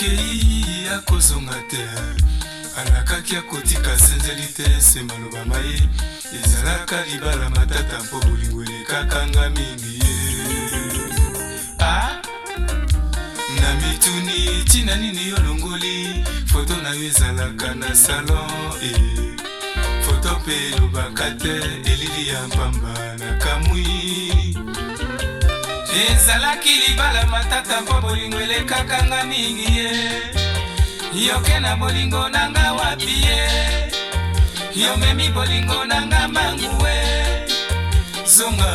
akei akozonga te alakaki akotika senzeli te se maloba ma ye ezalaka libala matata mpo bolingo elekakanga mingi ye ah? na mituni ntina nini yo longoli foto na yo ezalaka na salon e foto mpe elobaka te elili ya mpamba na kamwi ezalaki libala matata mpo bolingo elekaka nga mingi ye yoke na bolingo na nga wapi ye yomemi bolingo na nga mbangu we zonga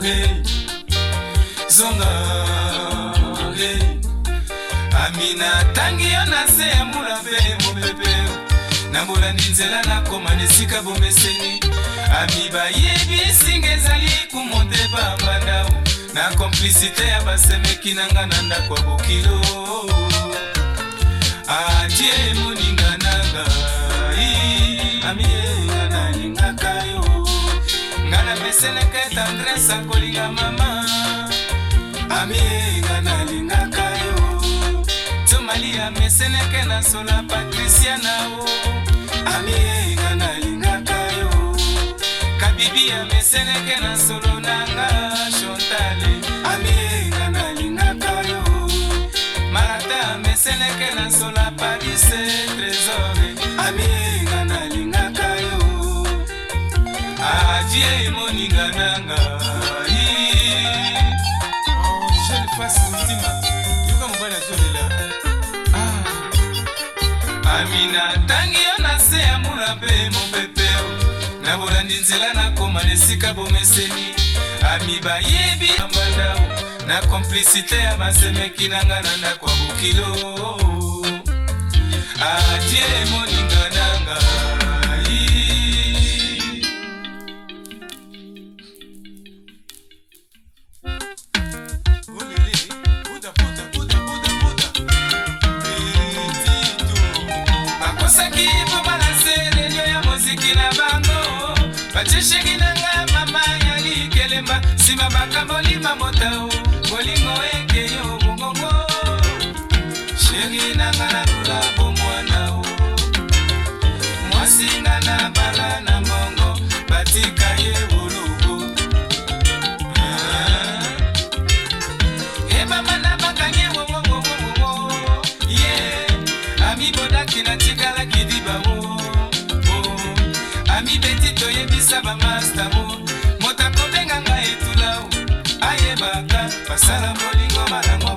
hey. zonga hey. amina tangi yo na se ya mula mpe nambolani nzela nakomana esika bomeseni ami bayebisinga ezali kumonte bambandau na komplisite ya basemeki na nga na ndako ya bokilo adie moninga nanga ami nalingaka yo nga napesenaka etendrese akolinga mama ami nga nalingaka yo tomali ya meseneke na sola patriciana o amiyenga nalingaka yo kabibi ya meseneke na solo nanga shontale amiyenga nalingaka yo marata ya meseneke na solo ezali nzela nakoma na esika bomeseni ami bayebi ambandao na komplisite ya masemeki na nga na ndako ya bokilo adie moninga nanga nsima bakambolima motao bolingo ekei obongongo sheri nanga nalula bomwana o mwasi nga na bala na mbongo batika ye bolugo ebama eh, eh. eh, na bakangi wowowowowo ye amibona basala molingo malamu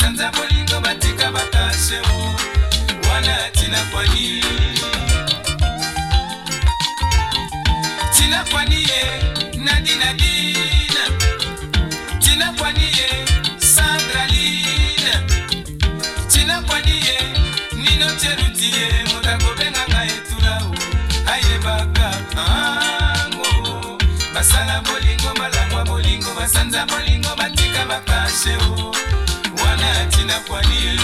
basanza bolingo bateka bakaseo wana tina kwani tina kwani ye nadi nadina tina kwani ye sandralina tina kwani ye nino cheruti ye motakobenganga etulao ayebaka ango basala bolingo malamwa bolingo basanza bolingo kwa niye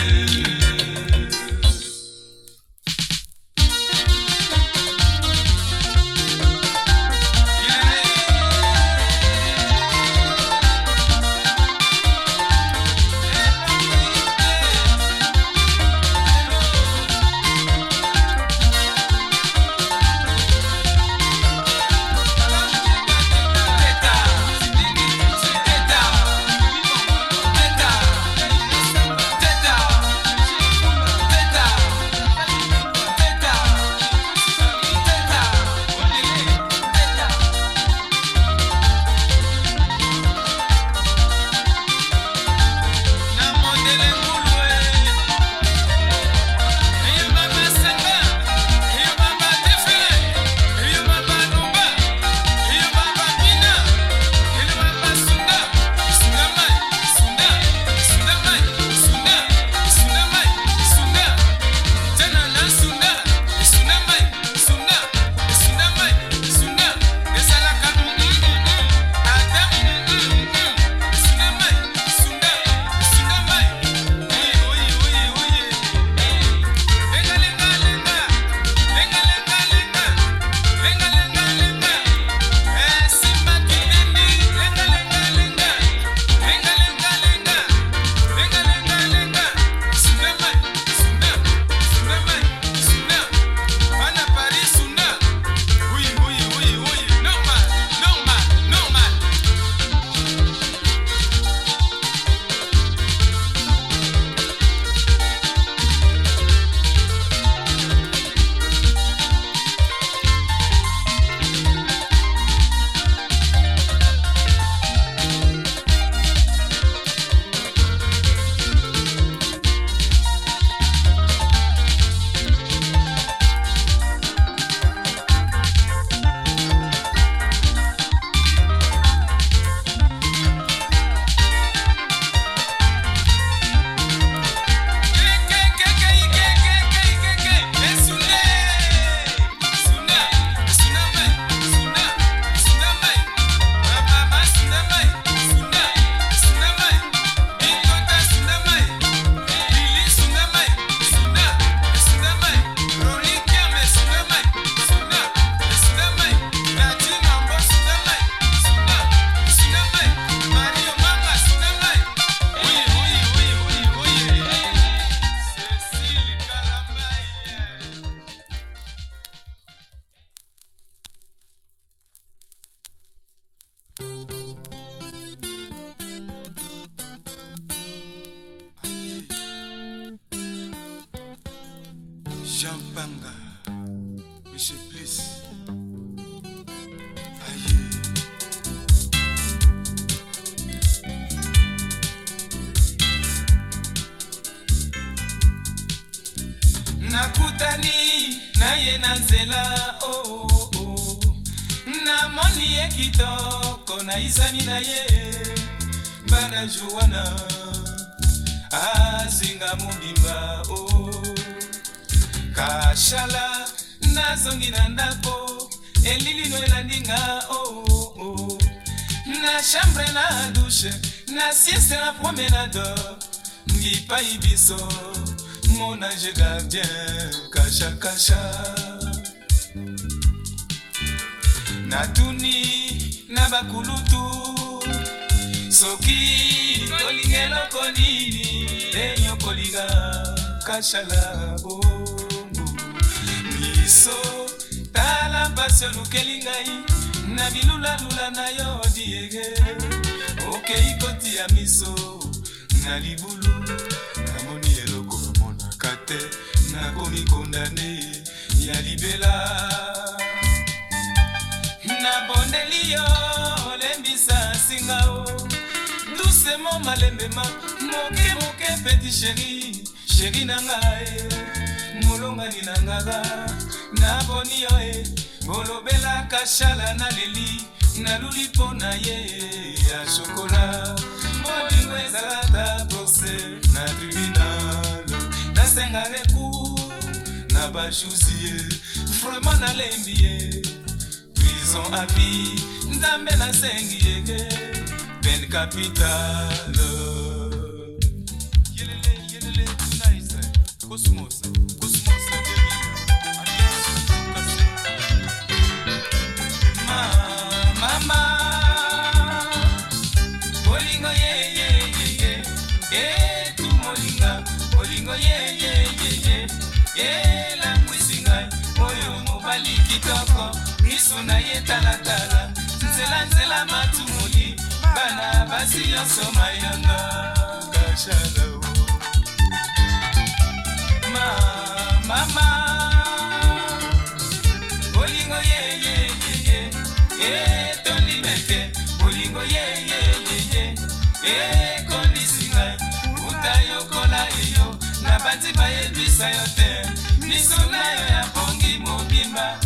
gardien kashakasha natuni na bakulutu soki olingi eloko nini ndenge okolinga kashala bongo miso tala mpasi olukeli ngai na bilulalula na yo diege okei kotia miso na libulu namoni eloko omonaka te nakomi kondane ya libela nabondeli yo olembisa singa o dusemo malembema moke moke peti sheri sheri na ngai molongani na ngaka naboni yo e olobelaka shala na leli naluli mpo na ye ya shokola molingo ezalaka porse na tribunal nasenga rekou na bajusi ye vraimen nalembi ye prison api nzambe nasengi yeke pen capitale yelele yelele tunaise kosmos kosmos kitoko miso na ye talatala nzelanzela matumoli bana basi nyonso mayanga kashalao ma mama bolingo yeyeyeye etondi meke bolingo yeyeyeye ekondisi ngai uta yokola eyo na bati bayebisa yo te miso na yo ya bongi mobimba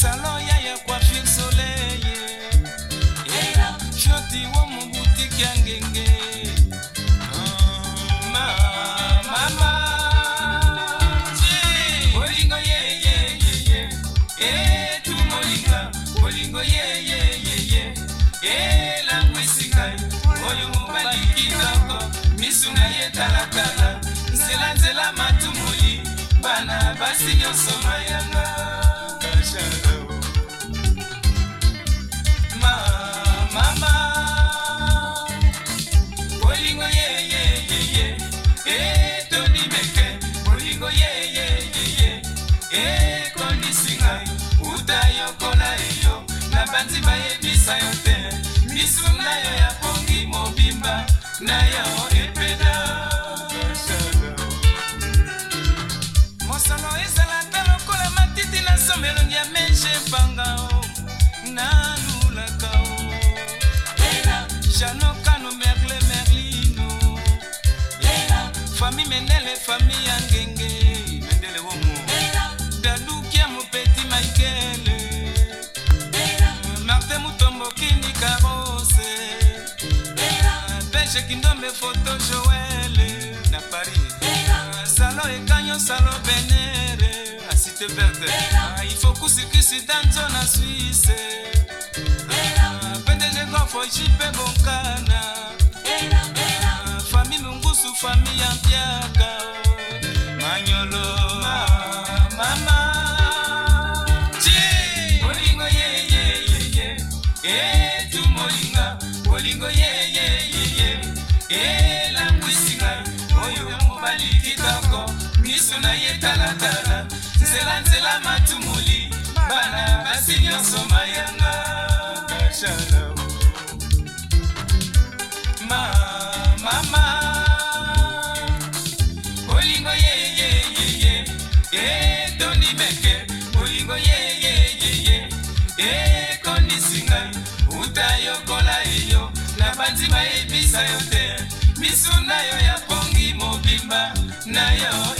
salon ya ya coiffure soleil shoti wo mu butiki ya ngenge mama oh, bolingo yeyeyeye etu eh, molinga bolingo yeyeyeye elangwisika eh, oyo mobali kitoko misu na ye talakala nzelanzela matumoli bana basi nyonso maye mobimba na yango epeda mosolo ezalaka lokola matiti na somelongi ya mege panga nalulaka janokano merle merlino fami menele fami ya kindombe foto joele na paris salo ekanyo salo benere asite verde ah, ifokusikisita nzo na swisse ah, pdgkofo jipe bonkana ah, fami lungusu fami ya mpiaka manyolo mama na yo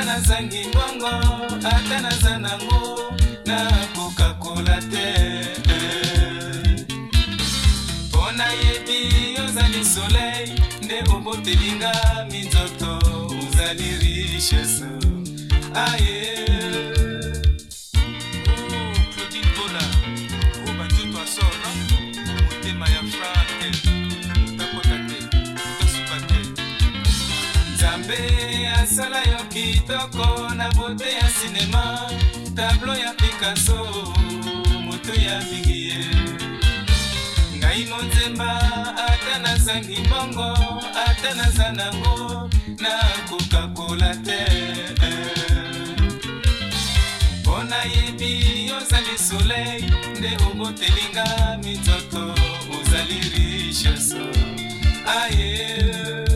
ata nazangi mbongo ata naza nango nakokakola te mpo nayebi ozali soleil nde obotelinga minzoto ozali richese aye oh, oh, Baby misala yo kitoko na bote ya sinema tablo ya pikaso moto ya bigie ngai monzemba ata nazangi bongo ata naza nango nakokakola te mpo nayebi ozali soleil nde obotelinga minzoto ozali richesse aye ah, yeah.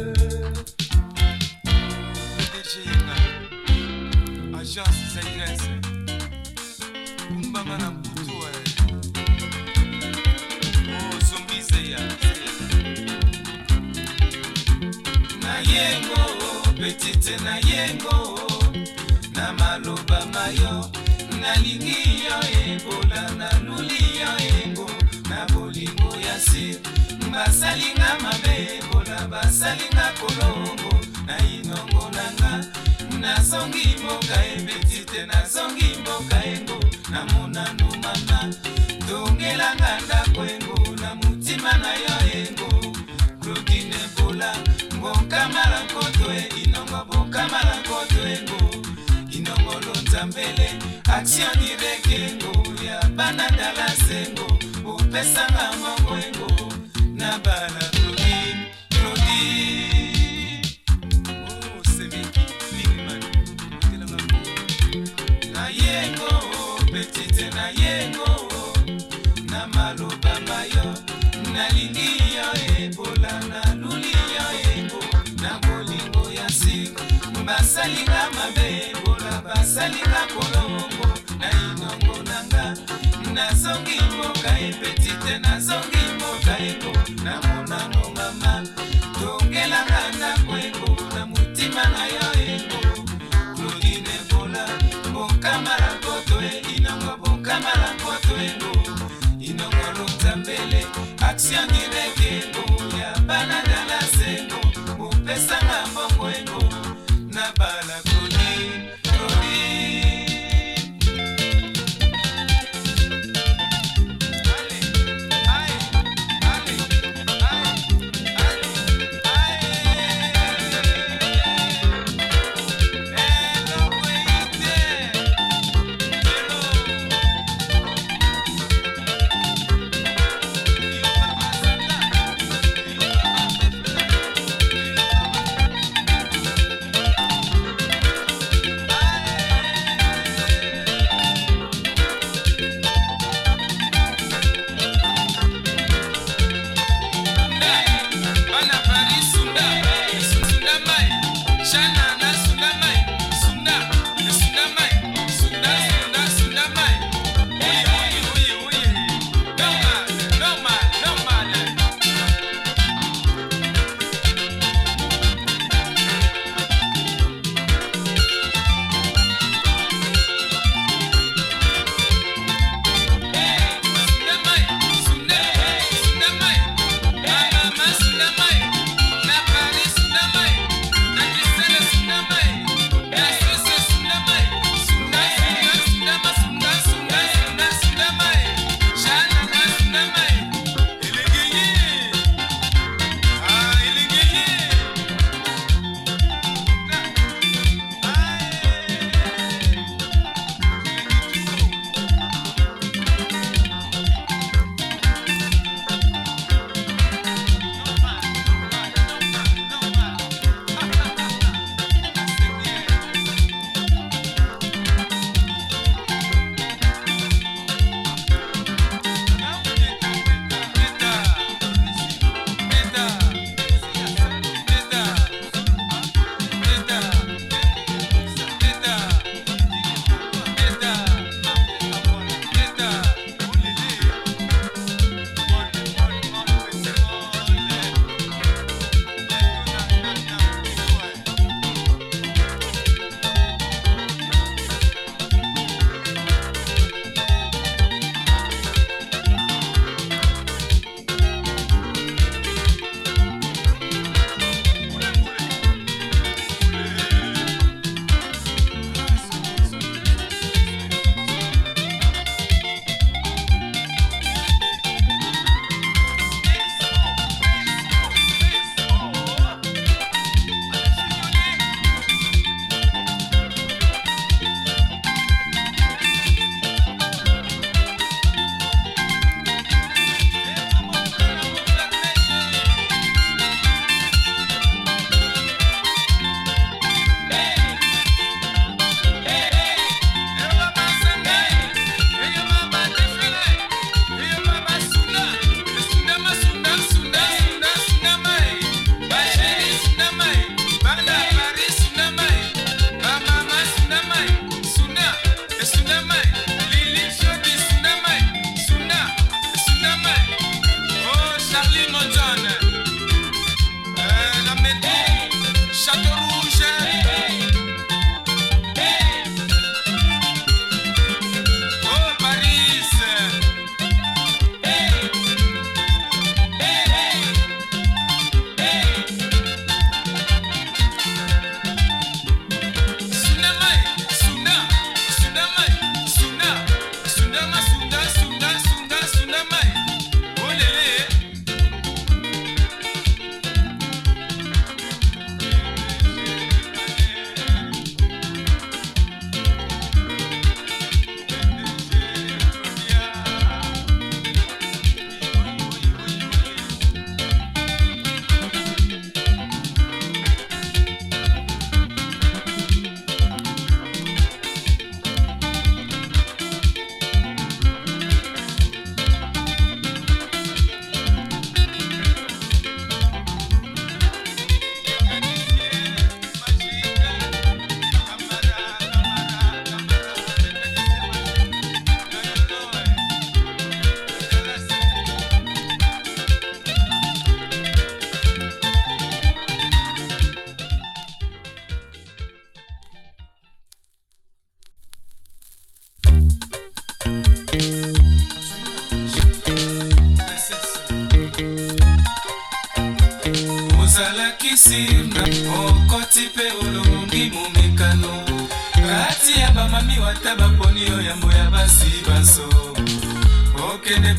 urgence eza grese kumbanga na butu eh. ozombisa oh, ya na yengo petite na yengo na maloba mayo nalingi yo ebola naluli yo yengo na bolingo ya sir basalinga mabe ebola basalinga kolongo na ye nazongi mboka ebetite nazongi mboka engo namona ndumama tongelanga ndako engo na motima na yo engo klodine bola bokamala nkoto e inongo bokamala nkoto engo inongolo nzambele action direkengo ya bana dalasengo opesanga mongo engo na bala klodine klodine nazongi mboka ye petite nazongi mboka yengo namona mongama tongelanga ndako yengo na motima na yo yengo klodine bola bokamala koto ye inongo bokamala koto yengo inongo lotzambele action direct yengo ya banana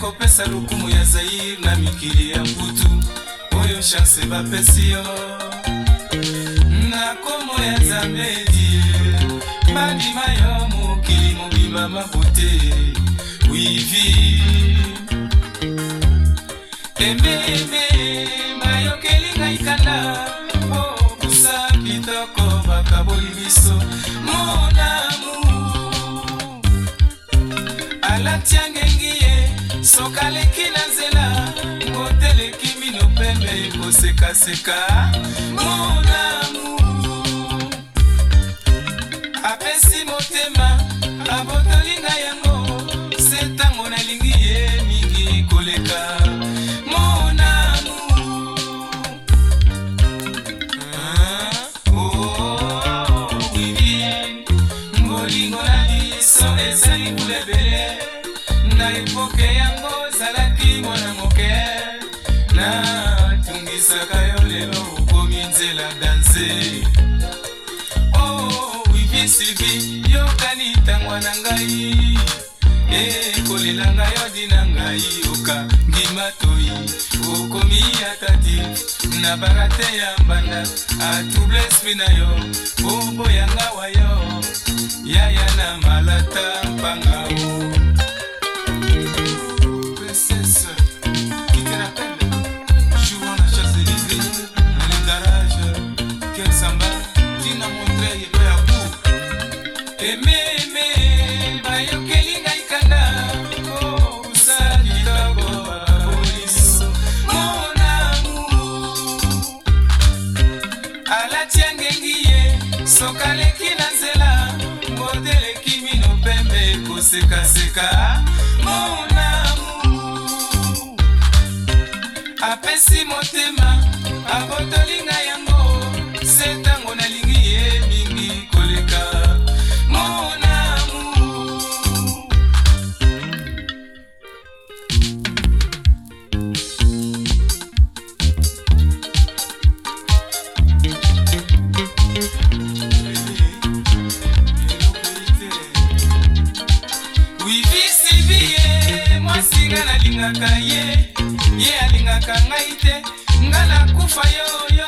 ekopesa lokumu ya zair na mikili ya mbutu oyo shanse bapesi yo na nkombo ya nzambe edie bandima yo mokili mobimba makote wivi ememe mayokeli ngai kanda mpo kusa kitoko bakaboli biso monamu alatiange sokaleki na nzela koteleki mino pembe kosekaseka monamu apesi motema abotoli ngai yango se ntango nalingi ye mingi koleka Bolingo ah, oh, na biso ezali kulebele naipoke yango ozalaki mwana moke natungisaka yo lelo okomi nzela danse o oh, wivisivi yokani ntangwa na ngai ekolela ngai odi na ngai yoka ndima toi okomi atati na barate ya mbanda atrouble esprit na yo oboyanga wayo yaya na malata mpanga o kosekaseka monamu apesi motema abota alingaka ye ye alingaka ngai te ngai nakufa yoyo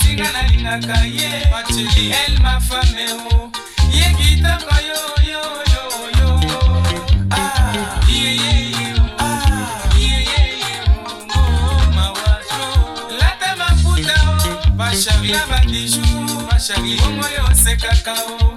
Singa nalingaka ye, elle ma femme oh. cacao.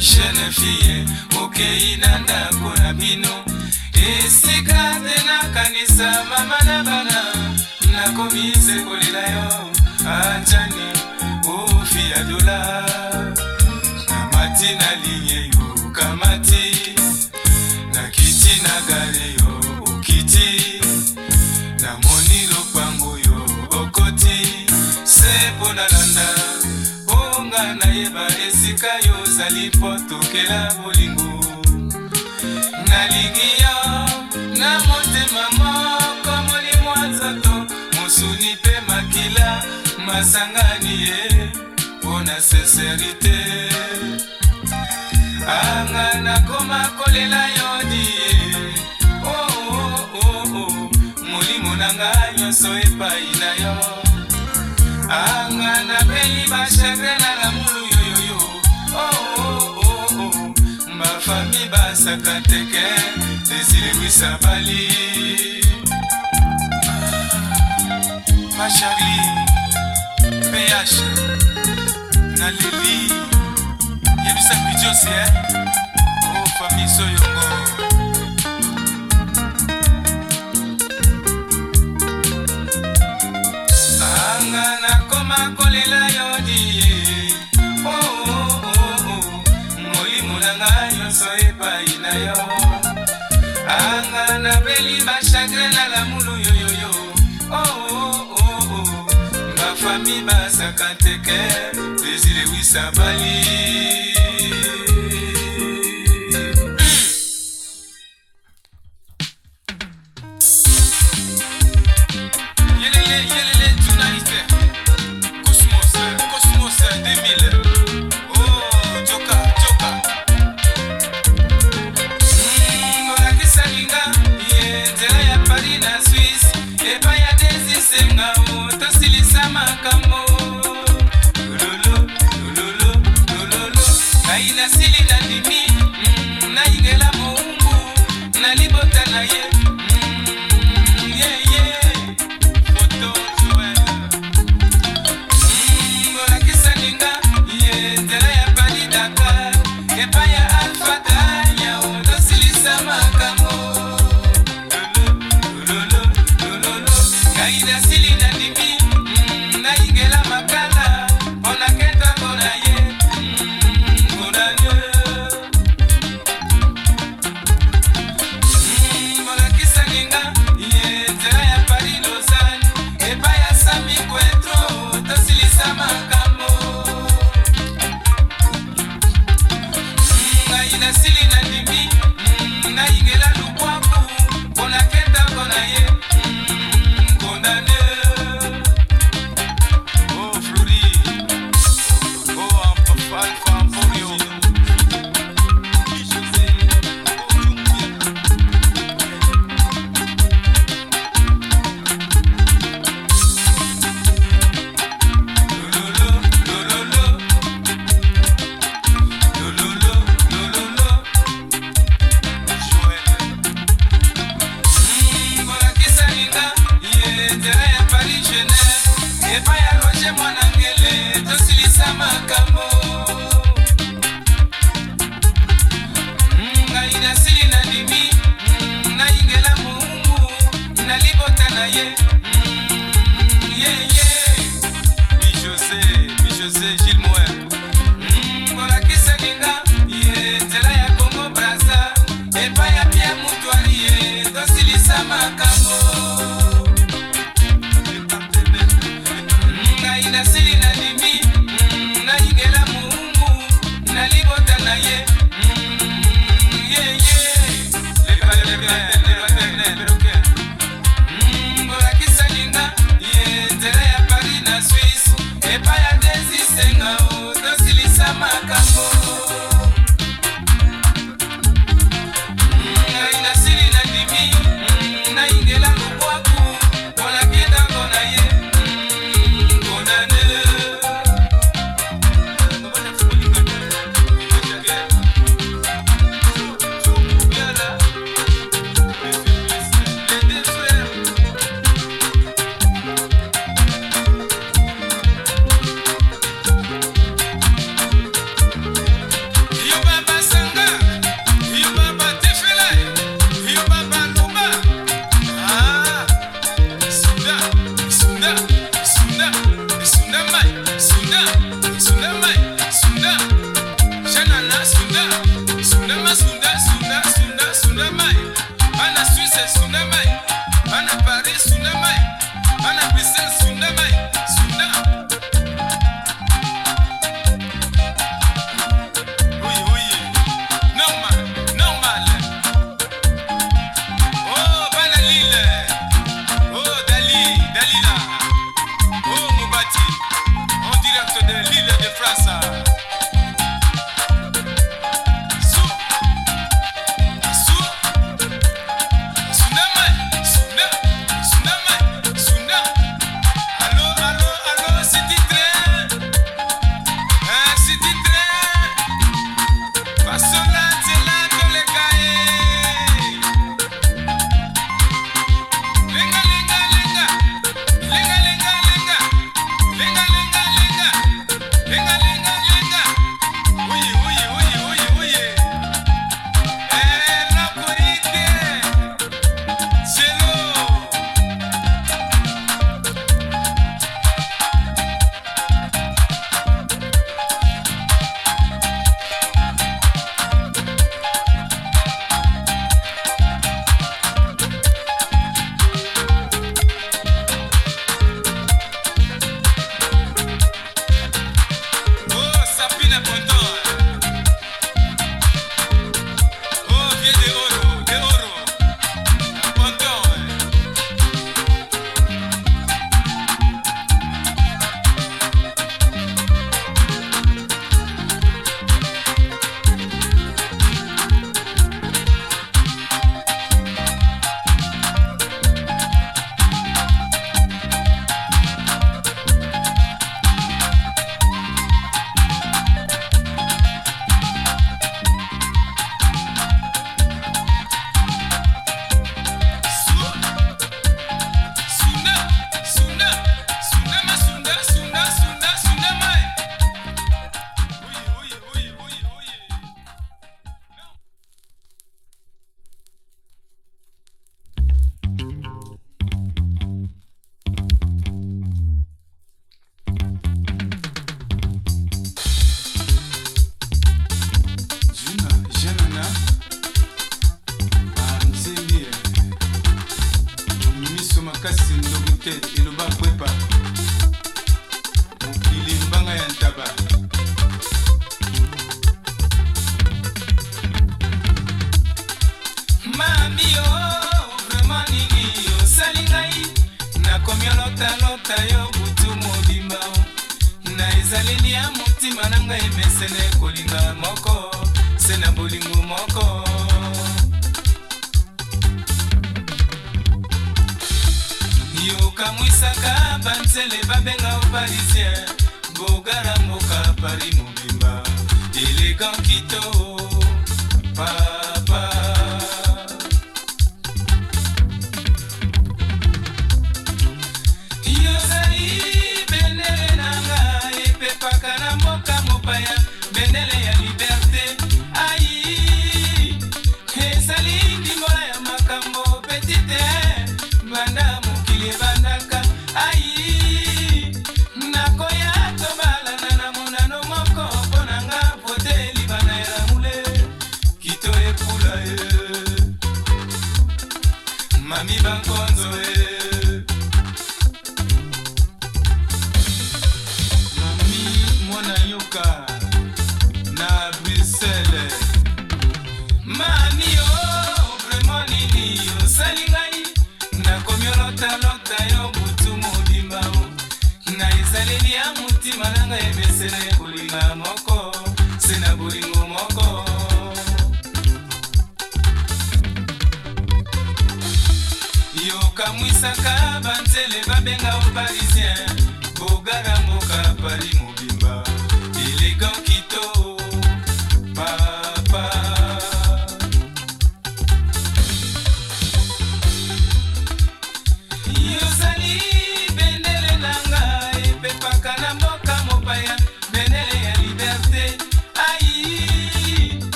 genefie okei na ndako na bino esika te nakanisa mama na bana nakomisi kolela yo acani ofi ya dola kamati na linie yo kamati na kiti na gare yo okiti namoni lopango yo okoti se mpo nalanda mponga nayeba esika yo ezali po tokela bolingo nalingi yo na motema moko molimwa nzoto mosuni mpe makila masangani ye mpo na sincerité anga nakoma kolela yo die oh, oh, oh, oh, molimo na ngai nyonso epai na yo anga napeli bashagre na lamulu fami basaka teke desiliwisa bali mashari ph na lili yebisa pijosi e eh? o oh, fami soyongo anga nakoma kolela yo di mami masaka teke désiré wisabali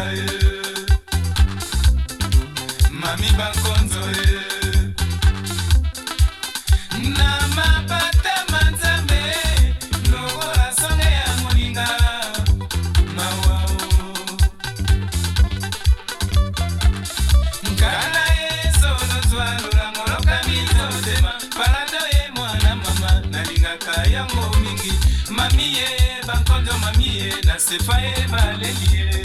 bakonzo ye mami bakonzo ye na mapata manzambe lokola songe ya moninga mawao nkala ye solozwa lolango lokamizotema palado ye mwana mama nalingaka yango mingi mami ye bakonzo mami ye na sefa ye baleli ye